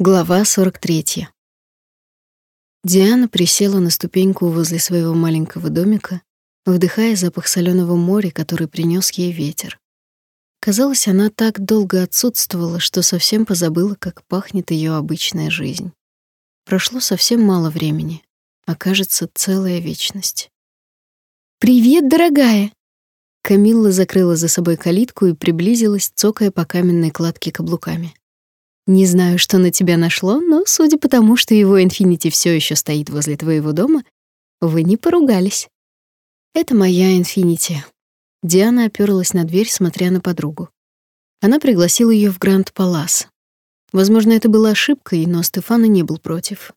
Глава 43. Диана присела на ступеньку возле своего маленького домика, вдыхая запах соленого моря, который принес ей ветер. Казалось, она так долго отсутствовала, что совсем позабыла, как пахнет ее обычная жизнь. Прошло совсем мало времени, а кажется, целая вечность. «Привет, дорогая!» Камилла закрыла за собой калитку и приблизилась, цокая по каменной кладке каблуками. Не знаю, что на тебя нашло, но судя по тому, что его Инфинити все еще стоит возле твоего дома, вы не поругались. Это моя Инфинити. Диана оперлась на дверь, смотря на подругу. Она пригласила ее в Гранд Палас. Возможно, это была ошибкой, но Стефана не был против.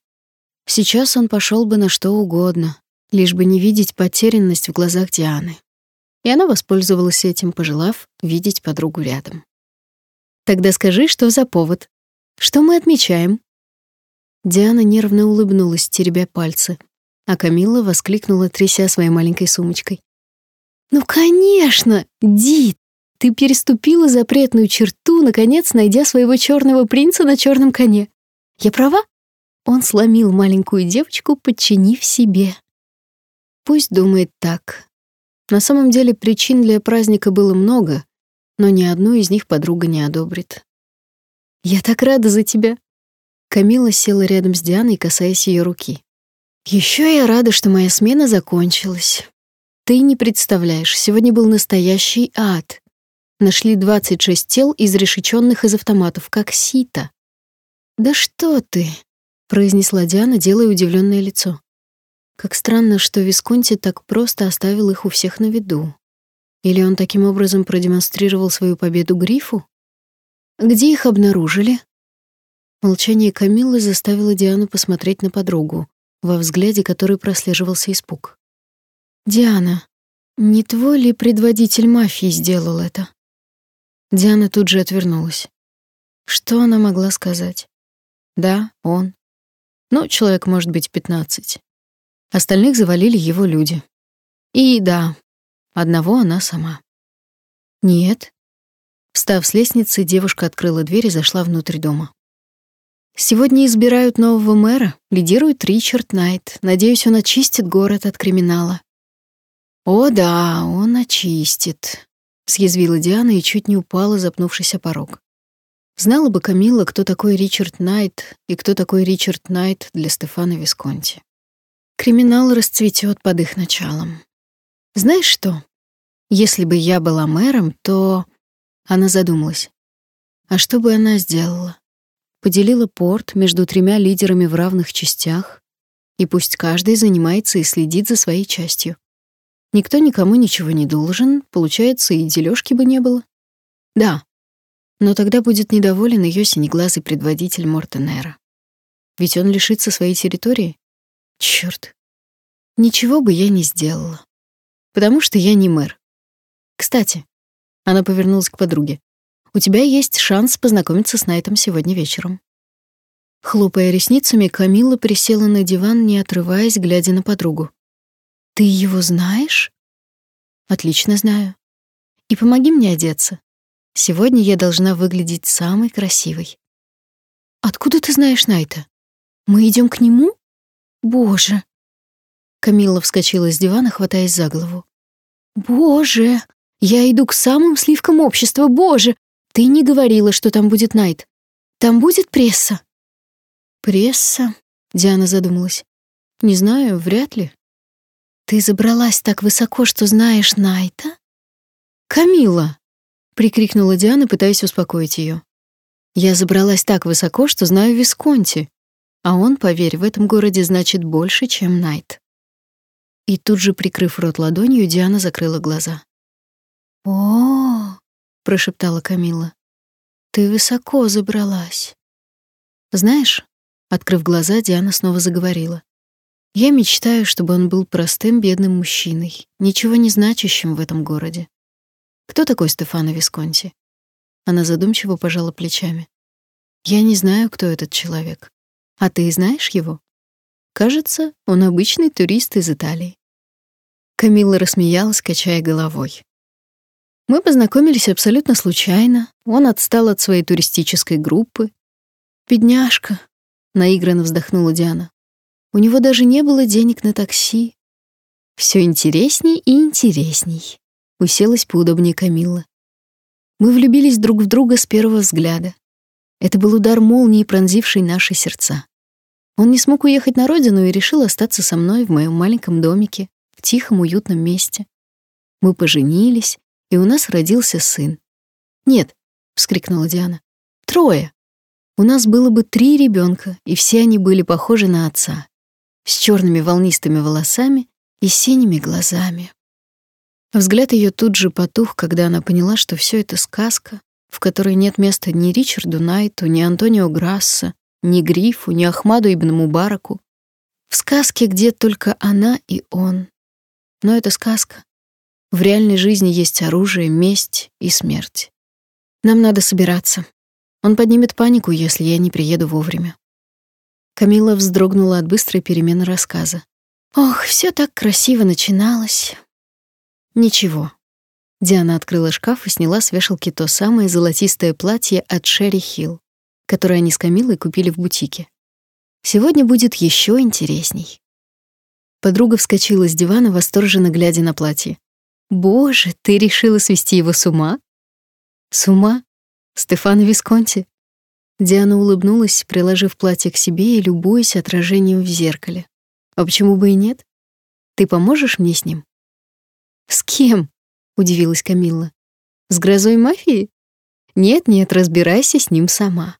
Сейчас он пошел бы на что угодно, лишь бы не видеть потерянность в глазах Дианы. И она воспользовалась этим, пожелав видеть подругу рядом. Тогда скажи, что за повод, что мы отмечаем?» Диана нервно улыбнулась, теребя пальцы, а Камилла воскликнула, тряся своей маленькой сумочкой. «Ну, конечно, Дит, ты переступила запретную черту, наконец найдя своего черного принца на черном коне. Я права?» Он сломил маленькую девочку, подчинив себе. Пусть думает так. На самом деле причин для праздника было много, но ни одну из них подруга не одобрит. «Я так рада за тебя!» Камила села рядом с Дианой, касаясь ее руки. Еще я рада, что моя смена закончилась. Ты не представляешь, сегодня был настоящий ад. Нашли 26 тел, изрешеченных из автоматов, как сито. «Да что ты!» — произнесла Диана, делая удивленное лицо. Как странно, что Висконти так просто оставил их у всех на виду. Или он таким образом продемонстрировал свою победу Грифу? Где их обнаружили? Молчание Камиллы заставило Диану посмотреть на подругу, во взгляде которой прослеживался испуг. «Диана, не твой ли предводитель мафии сделал это?» Диана тут же отвернулась. Что она могла сказать? Да, он. Ну, человек может быть пятнадцать. Остальных завалили его люди. И да, одного она сама. Нет, Встав с лестницы, девушка открыла дверь и зашла внутрь дома. Сегодня избирают нового мэра, лидирует Ричард Найт. Надеюсь, он очистит город от криминала. О да, он очистит, съязвила Диана и чуть не упала, запнувшись о порог. Знала бы Камила, кто такой Ричард Найт и кто такой Ричард Найт для Стефана Висконти. Криминал расцветет под их началом. Знаешь что? Если бы я была мэром, то она задумалась. А что бы она сделала? Поделила порт между тремя лидерами в равных частях, и пусть каждый занимается и следит за своей частью. Никто никому ничего не должен, получается, и дележки бы не было. Да, но тогда будет недоволен ее синеглазый предводитель Мортенера. Ведь он лишится своей территории. Черт, Ничего бы я не сделала. Потому что я не мэр. Кстати, она повернулась к подруге. У тебя есть шанс познакомиться с Найтом сегодня вечером. Хлопая ресницами, Камилла присела на диван, не отрываясь, глядя на подругу. Ты его знаешь? Отлично знаю. И помоги мне одеться. Сегодня я должна выглядеть самой красивой. Откуда ты знаешь Найта? Мы идем к нему? Боже. Камилла вскочила с дивана, хватаясь за голову. Боже, я иду к самым сливкам общества, боже! Ты не говорила, что там будет Найт. Там будет пресса?» «Пресса?» — Диана задумалась. «Не знаю, вряд ли». «Ты забралась так высоко, что знаешь Найта?» «Камила!» — прикрикнула Диана, пытаясь успокоить ее. «Я забралась так высоко, что знаю Висконти, а он, поверь, в этом городе значит больше, чем Найт». И тут же, прикрыв рот ладонью, Диана закрыла глаза. О, прошептала Камила. Ты высоко забралась. Знаешь, открыв глаза, Диана снова заговорила. Я мечтаю, чтобы он был простым бедным мужчиной, ничего не значащим в этом городе. Кто такой Стефано Висконти? Она задумчиво пожала плечами. Я не знаю, кто этот человек. А ты знаешь его? Кажется, он обычный турист из Италии. Камилла рассмеялась, качая головой. Мы познакомились абсолютно случайно. Он отстал от своей туристической группы. бедняжка», — наигранно вздохнула Диана. «У него даже не было денег на такси». Все интересней и интересней», — уселась поудобнее Камилла. Мы влюбились друг в друга с первого взгляда. Это был удар молнии, пронзивший наши сердца. Он не смог уехать на родину и решил остаться со мной в моем маленьком домике, в тихом, уютном месте. Мы поженились, и у нас родился сын. «Нет», — вскрикнула Диана, — «трое. У нас было бы три ребенка, и все они были похожи на отца, с черными волнистыми волосами и синими глазами». Взгляд ее тут же потух, когда она поняла, что все это сказка, в которой нет места ни Ричарду Найту, ни Антонио Грасса, ни Грифу, ни Ахмаду ибн Мубараку. В сказке, где только она и он. Но это сказка. В реальной жизни есть оружие, месть и смерть. Нам надо собираться. Он поднимет панику, если я не приеду вовремя. Камила вздрогнула от быстрой перемены рассказа. Ох, все так красиво начиналось. Ничего. Диана открыла шкаф и сняла с вешалки то самое золотистое платье от Шерри Хилл, которое они с Камилой купили в бутике. Сегодня будет еще интересней. Подруга вскочила с дивана, восторженно глядя на платье. «Боже, ты решила свести его с ума?» «С ума? Стефано Висконти?» Диана улыбнулась, приложив платье к себе и любуясь отражением в зеркале. «А почему бы и нет? Ты поможешь мне с ним?» «С кем?» — удивилась Камилла. «С грозой мафии?» «Нет-нет, разбирайся с ним сама».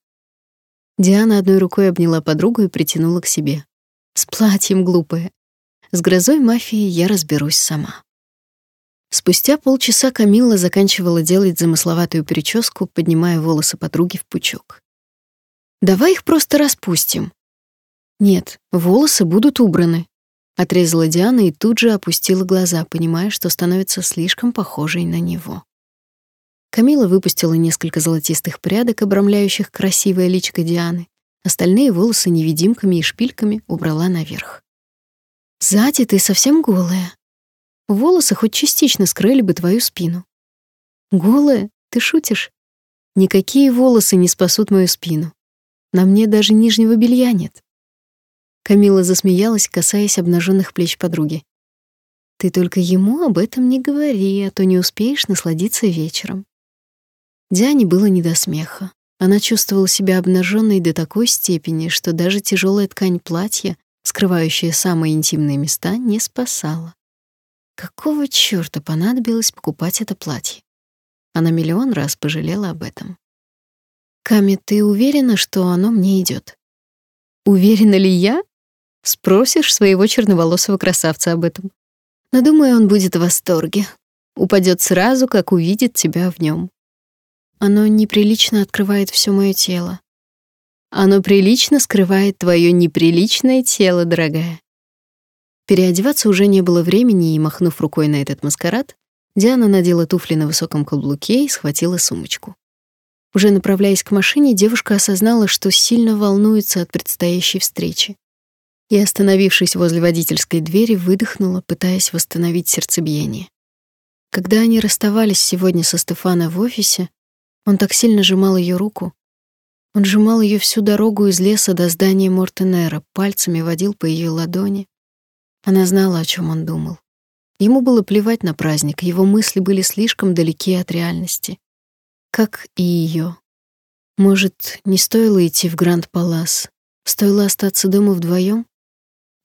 Диана одной рукой обняла подругу и притянула к себе. «С платьем, глупая. С грозой мафии я разберусь сама». Спустя полчаса Камилла заканчивала делать замысловатую прическу, поднимая волосы подруги в пучок. «Давай их просто распустим». «Нет, волосы будут убраны», Отрезала Диана и тут же опустила глаза, понимая, что становится слишком похожей на него. Камила выпустила несколько золотистых прядок, обрамляющих красивое личико Дианы. Остальные волосы невидимками и шпильками убрала наверх. «Сзади ты совсем голая. Волосы хоть частично скрыли бы твою спину». «Голая? Ты шутишь? Никакие волосы не спасут мою спину. На мне даже нижнего белья нет». Камила засмеялась, касаясь обнаженных плеч подруги. Ты только ему об этом не говори, а то не успеешь насладиться вечером. Диане было не до смеха. Она чувствовала себя обнаженной до такой степени, что даже тяжелая ткань платья, скрывающая самые интимные места, не спасала. Какого чёрта понадобилось покупать это платье? Она миллион раз пожалела об этом. Ками, ты уверена, что оно мне идет? Уверена ли я? Спросишь своего черноволосого красавца об этом. Но думаю, он будет в восторге. Упадет сразу, как увидит тебя в нем. Оно неприлично открывает все мое тело. Оно прилично скрывает твое неприличное тело, дорогая. Переодеваться уже не было времени, и, махнув рукой на этот маскарад, Диана надела туфли на высоком каблуке и схватила сумочку. Уже направляясь к машине, девушка осознала, что сильно волнуется от предстоящей встречи и, остановившись возле водительской двери, выдохнула, пытаясь восстановить сердцебиение. Когда они расставались сегодня со Стефана в офисе, он так сильно сжимал ее руку. Он сжимал ее всю дорогу из леса до здания Мортенера, пальцами водил по ее ладони. Она знала, о чем он думал. Ему было плевать на праздник, его мысли были слишком далеки от реальности. Как и ее. Может, не стоило идти в Гранд-Палас? Стоило остаться дома вдвоем?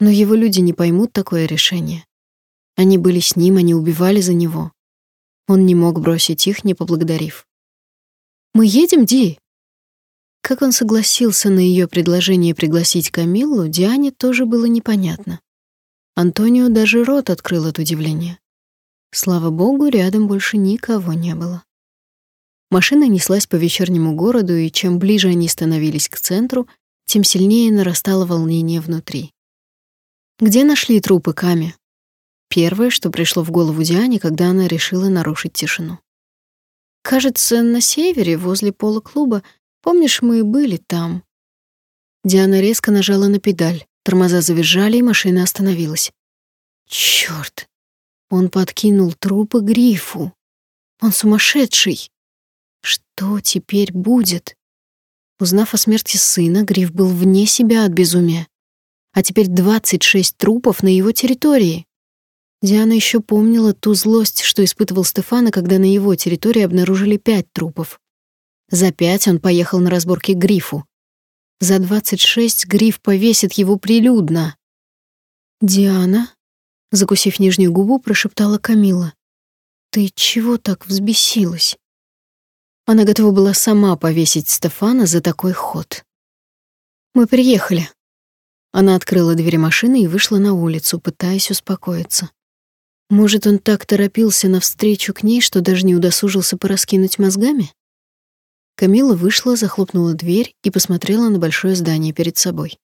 Но его люди не поймут такое решение. Они были с ним, они убивали за него. Он не мог бросить их, не поблагодарив. «Мы едем, Ди?» Как он согласился на ее предложение пригласить Камиллу, Диане тоже было непонятно. Антонио даже рот открыл от удивления. Слава богу, рядом больше никого не было. Машина неслась по вечернему городу, и чем ближе они становились к центру, тем сильнее нарастало волнение внутри. Где нашли трупы Ками? Первое, что пришло в голову Диане, когда она решила нарушить тишину. Кажется, на севере, возле пола клуба. Помнишь, мы были там? Диана резко нажала на педаль. Тормоза завизжали, и машина остановилась. Чёрт! Он подкинул трупы Грифу. Он сумасшедший. Что теперь будет? Узнав о смерти сына, Гриф был вне себя от безумия. А теперь 26 трупов на его территории. Диана еще помнила ту злость, что испытывал Стефана, когда на его территории обнаружили пять трупов. За пять он поехал на разборки к Грифу. За 26 Гриф повесит его прилюдно. «Диана?» — закусив нижнюю губу, прошептала Камила. «Ты чего так взбесилась?» Она готова была сама повесить Стефана за такой ход. «Мы приехали». Она открыла дверь машины и вышла на улицу, пытаясь успокоиться. Может, он так торопился навстречу к ней, что даже не удосужился пораскинуть мозгами? Камила вышла, захлопнула дверь и посмотрела на большое здание перед собой.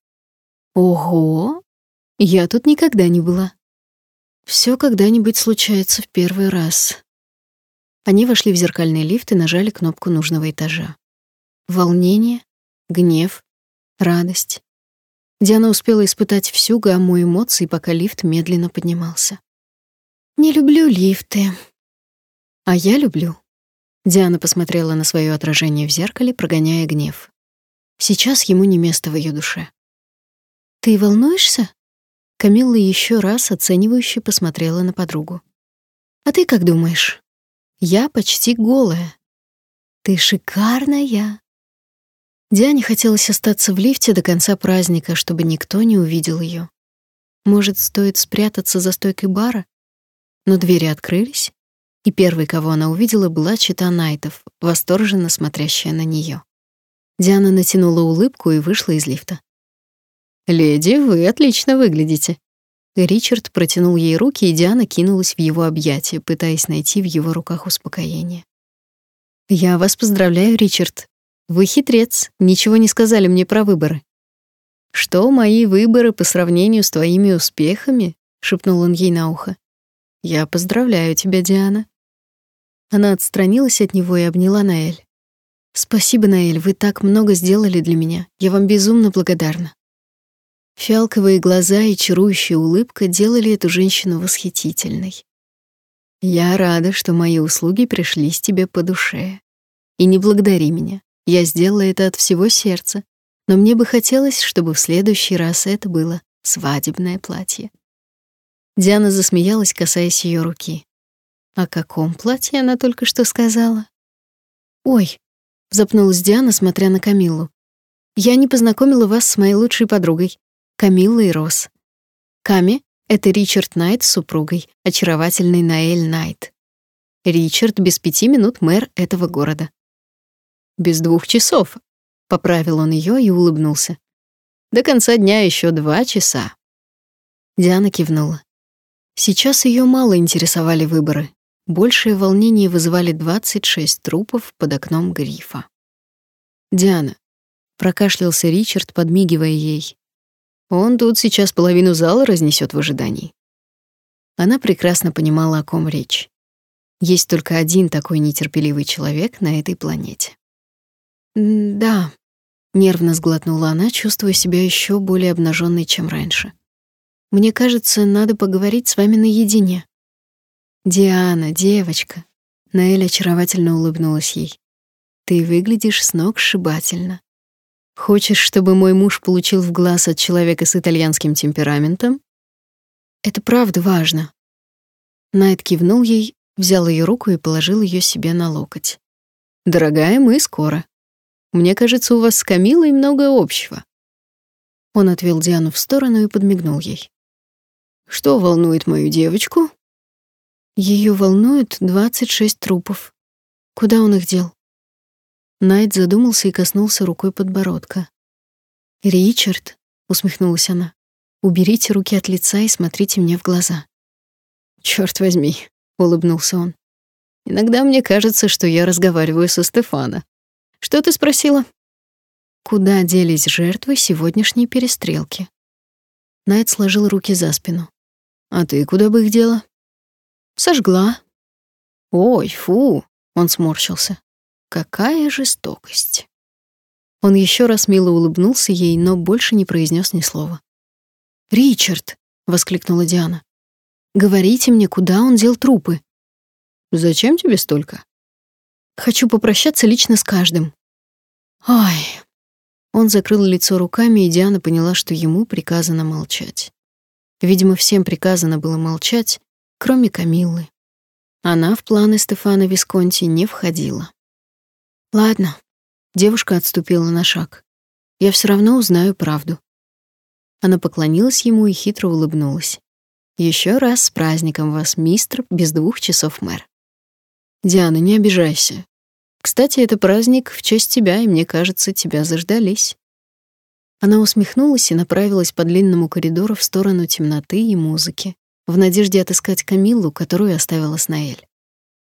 «Ого! Я тут никогда не была. Все когда-нибудь случается в первый раз. Они вошли в зеркальный лифт и нажали кнопку нужного этажа. Волнение, гнев, радость. Диана успела испытать всю гамму эмоций, пока лифт медленно поднимался. «Не люблю лифты». «А я люблю». Диана посмотрела на свое отражение в зеркале, прогоняя гнев. Сейчас ему не место в ее душе. «Ты волнуешься?» Камилла еще раз оценивающе посмотрела на подругу. «А ты как думаешь?» Я почти голая. Ты шикарная. Диане хотелось остаться в лифте до конца праздника, чтобы никто не увидел ее. Может, стоит спрятаться за стойкой бара? Но двери открылись, и первой, кого она увидела, была чита Найтов, восторженно смотрящая на нее. Диана натянула улыбку и вышла из лифта. «Леди, вы отлично выглядите», Ричард протянул ей руки, и Диана кинулась в его объятия, пытаясь найти в его руках успокоение. «Я вас поздравляю, Ричард. Вы хитрец, ничего не сказали мне про выборы». «Что мои выборы по сравнению с твоими успехами?» — шепнул он ей на ухо. «Я поздравляю тебя, Диана». Она отстранилась от него и обняла Наэль. «Спасибо, Наэль, вы так много сделали для меня. Я вам безумно благодарна». Фиалковые глаза и чарующая улыбка делали эту женщину восхитительной. «Я рада, что мои услуги пришлись тебе по душе. И не благодари меня. Я сделала это от всего сердца. Но мне бы хотелось, чтобы в следующий раз это было свадебное платье». Диана засмеялась, касаясь ее руки. «О каком платье она только что сказала?» «Ой», — запнулась Диана, смотря на Камилу. «Я не познакомила вас с моей лучшей подругой. Камилла и Рос. Ками — это Ричард Найт с супругой, очаровательный Наэль Найт. Ричард без пяти минут мэр этого города. «Без двух часов», — поправил он ее и улыбнулся. «До конца дня еще два часа». Диана кивнула. Сейчас ее мало интересовали выборы. Большее волнение вызывали 26 трупов под окном грифа. «Диана», — прокашлялся Ричард, подмигивая ей. Он тут сейчас половину зала разнесет в ожидании. Она прекрасно понимала, о ком речь. Есть только один такой нетерпеливый человек на этой планете. «Да», — нервно сглотнула она, чувствуя себя еще более обнаженной, чем раньше. «Мне кажется, надо поговорить с вами наедине». «Диана, девочка», — Наэль очаровательно улыбнулась ей. «Ты выглядишь с ног сшибательно. Хочешь, чтобы мой муж получил в глаз от человека с итальянским темпераментом? Это правда важно. Найт кивнул ей, взял ее руку и положил ее себе на локоть. Дорогая, мы скоро. Мне кажется, у вас с Камилой много общего. Он отвел Диану в сторону и подмигнул ей. Что волнует мою девочку? Ее волнует 26 трупов. Куда он их дел? Найт задумался и коснулся рукой подбородка. «Ричард», — усмехнулась она, — «уберите руки от лица и смотрите мне в глаза». «Чёрт возьми», — улыбнулся он. «Иногда мне кажется, что я разговариваю со Стефана. Что ты спросила?» Куда делись жертвы сегодняшней перестрелки? Найт сложил руки за спину. «А ты куда бы их дела?» «Сожгла». «Ой, фу!» — он сморщился. Какая жестокость. Он еще раз мило улыбнулся ей, но больше не произнес ни слова. «Ричард!» — воскликнула Диана. «Говорите мне, куда он дел трупы?» «Зачем тебе столько?» «Хочу попрощаться лично с каждым». «Ай!» Он закрыл лицо руками, и Диана поняла, что ему приказано молчать. Видимо, всем приказано было молчать, кроме Камиллы. Она в планы Стефана Висконти не входила. Ладно, девушка отступила на шаг. Я все равно узнаю правду. Она поклонилась ему и хитро улыбнулась. Еще раз с праздником вас, мистер, без двух часов мэр. Диана, не обижайся. Кстати, это праздник в честь тебя, и мне кажется, тебя заждались. Она усмехнулась и направилась по длинному коридору в сторону темноты и музыки, в надежде отыскать Камиллу, которую оставила Снаэль.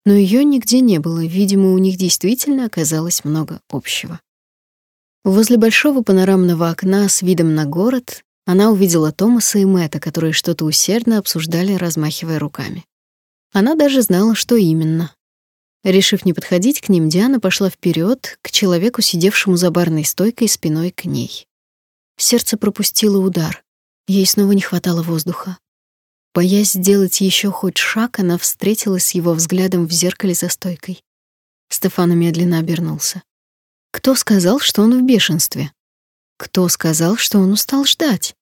Но ее нигде не было, видимо, у них действительно оказалось много общего. Возле большого панорамного окна с видом на город она увидела Томаса и Мэтта, которые что-то усердно обсуждали, размахивая руками. Она даже знала, что именно. Решив не подходить к ним, Диана пошла вперед к человеку, сидевшему за барной стойкой спиной к ней. Сердце пропустило удар. Ей снова не хватало воздуха. Боясь сделать еще хоть шаг, она встретилась с его взглядом в зеркале за стойкой. Стефано медленно обернулся. Кто сказал, что он в бешенстве? Кто сказал, что он устал ждать?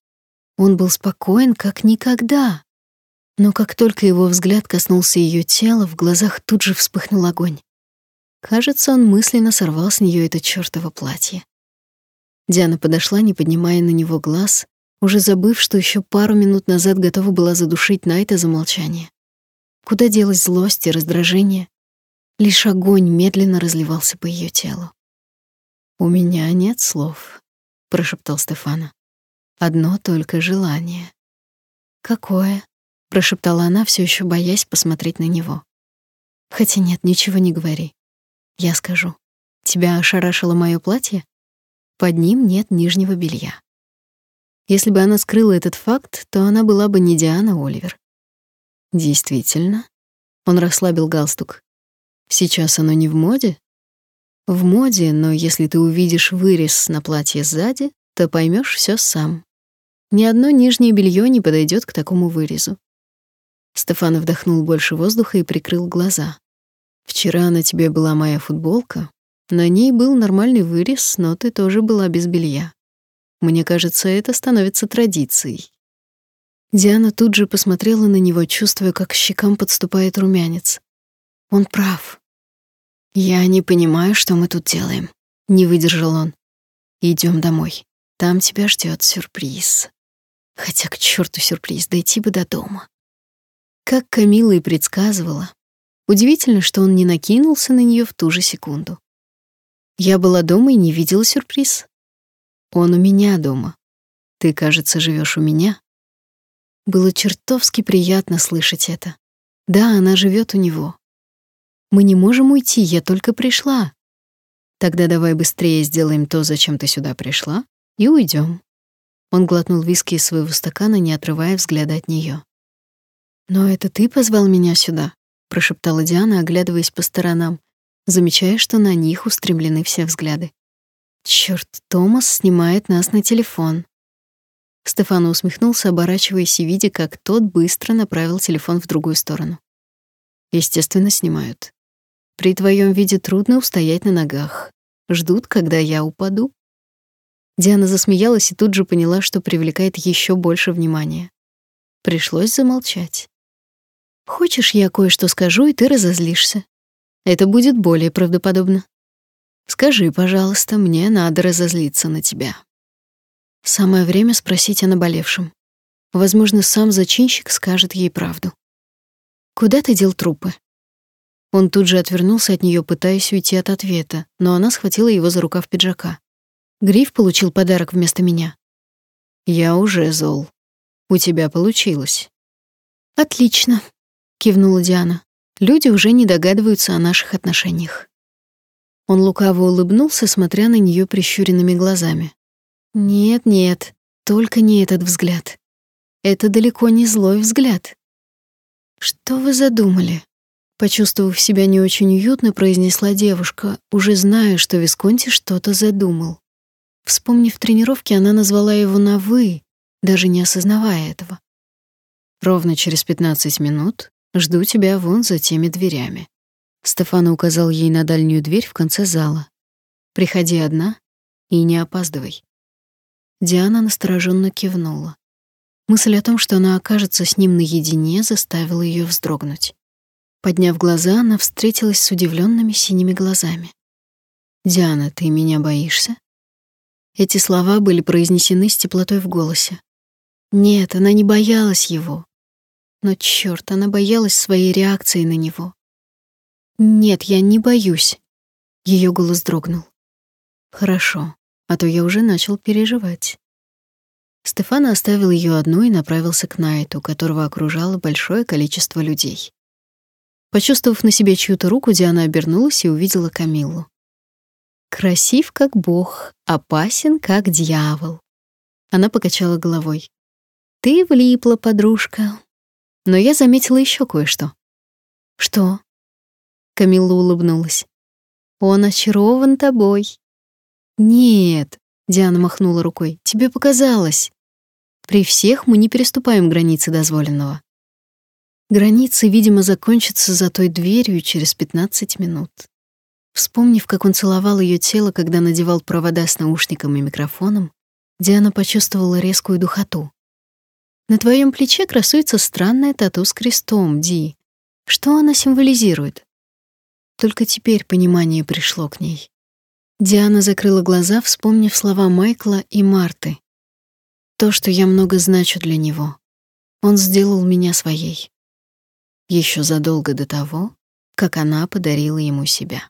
Он был спокоен, как никогда. Но как только его взгляд коснулся ее тела, в глазах тут же вспыхнул огонь. Кажется, он мысленно сорвал с нее это чёртово платье. Диана подошла, не поднимая на него глаз, уже забыв, что еще пару минут назад готова была задушить Найта за молчание. Куда делась злость и раздражение? Лишь огонь медленно разливался по ее телу. «У меня нет слов», — прошептал Стефана. Одно только желание. Какое? прошептала она, все еще боясь посмотреть на него. Хотя нет, ничего не говори. Я скажу. Тебя ошарашило мое платье? Под ним нет нижнего белья. Если бы она скрыла этот факт, то она была бы не Диана Оливер. Действительно, он расслабил галстук. Сейчас оно не в моде? В моде, но если ты увидишь вырез на платье сзади, то поймешь все сам. Ни одно нижнее белье не подойдет к такому вырезу. Стефан вдохнул больше воздуха и прикрыл глаза. Вчера на тебе была моя футболка. На ней был нормальный вырез, но ты тоже была без белья. Мне кажется, это становится традицией. Диана тут же посмотрела на него, чувствуя, как щекам подступает румянец. Он прав. Я не понимаю, что мы тут делаем, не выдержал он. Идем домой. Там тебя ждет сюрприз. Хотя к черту сюрприз, дойти бы до дома. Как Камила и предсказывала, удивительно, что он не накинулся на нее в ту же секунду. Я была дома и не видела сюрприз. Он у меня дома. Ты, кажется, живешь у меня. Было чертовски приятно слышать это. Да, она живет у него. Мы не можем уйти, я только пришла. Тогда давай быстрее сделаем то, зачем ты сюда пришла, и уйдем. Он глотнул виски из своего стакана, не отрывая взгляда от нее. «Но это ты позвал меня сюда», — прошептала Диана, оглядываясь по сторонам, замечая, что на них устремлены все взгляды. «Чёрт, Томас снимает нас на телефон». Стефано усмехнулся, оборачиваясь и видя, как тот быстро направил телефон в другую сторону. «Естественно, снимают. При твоем виде трудно устоять на ногах. Ждут, когда я упаду». Диана засмеялась и тут же поняла, что привлекает еще больше внимания. Пришлось замолчать. Хочешь, я кое-что скажу, и ты разозлишься? Это будет более правдоподобно. Скажи, пожалуйста, мне надо разозлиться на тебя. Самое время спросить о наболевшем. Возможно, сам зачинщик скажет ей правду. Куда ты дел трупы? Он тут же отвернулся от нее, пытаясь уйти от ответа, но она схватила его за рукав пиджака. Гриф получил подарок вместо меня. Я уже зол. У тебя получилось. Отлично, кивнула Диана. Люди уже не догадываются о наших отношениях. Он лукаво улыбнулся, смотря на нее прищуренными глазами. Нет, нет, только не этот взгляд. Это далеко не злой взгляд. Что вы задумали? Почувствовав себя не очень уютно, произнесла девушка, уже зная, что Висконти что-то задумал. Вспомнив тренировки, она назвала его на «вы», даже не осознавая этого. «Ровно через пятнадцать минут жду тебя вон за теми дверями». Стефана указал ей на дальнюю дверь в конце зала. «Приходи одна И не опаздывай. Диана настороженно кивнула. Мысль о том, что она окажется с ним наедине, заставила ее вздрогнуть. Подняв глаза, она встретилась с удивленными синими глазами. «Диана, ты меня боишься?» Эти слова были произнесены с теплотой в голосе. Нет, она не боялась его. Но черт, она боялась своей реакции на него. Нет, я не боюсь. Ее голос дрогнул. Хорошо, а то я уже начал переживать. Стефана оставил ее одну и направился к Найту, которого окружало большое количество людей. Почувствовав на себе чью-то руку, Диана обернулась и увидела Камиллу. Красив как бог, опасен как дьявол. Она покачала головой. Ты влипла, подружка. Но я заметила еще кое-что. Что? Камилла улыбнулась. Он очарован тобой. Нет, Диана махнула рукой. Тебе показалось. При всех мы не переступаем границы дозволенного. Границы, видимо, закончатся за той дверью через 15 минут. Вспомнив, как он целовал ее тело, когда надевал провода с наушником и микрофоном, Диана почувствовала резкую духоту. На твоем плече красуется странная тату с крестом, Ди. Что она символизирует? Только теперь понимание пришло к ней. Диана закрыла глаза, вспомнив слова Майкла и Марты. То, что я много значу для него. Он сделал меня своей. Еще задолго до того, как она подарила ему себя.